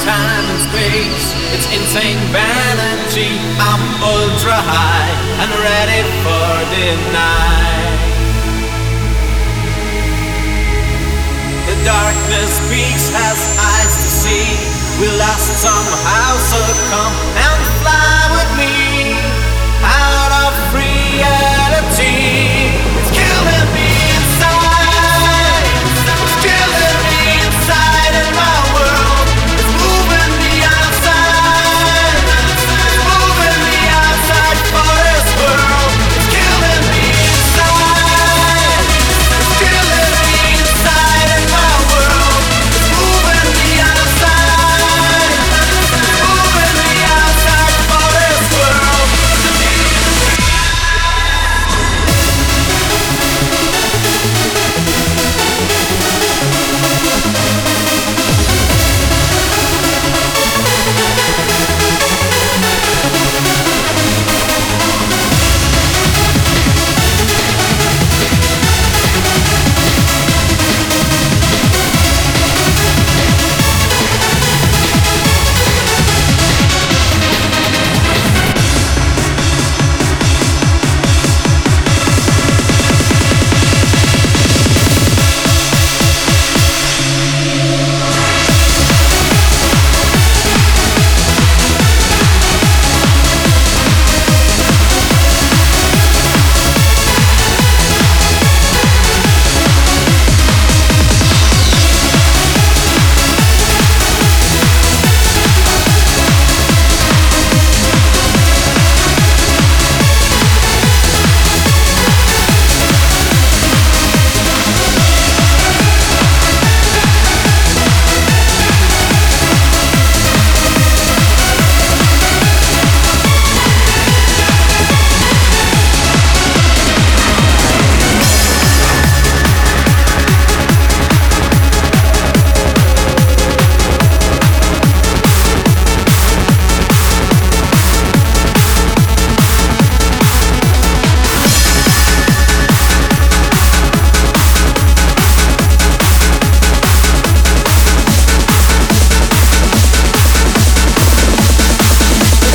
Time and space, It's insane vanity. I'm ultra high and ready for the night. The darkness speaks, has eyes to see. We lost somehow succumb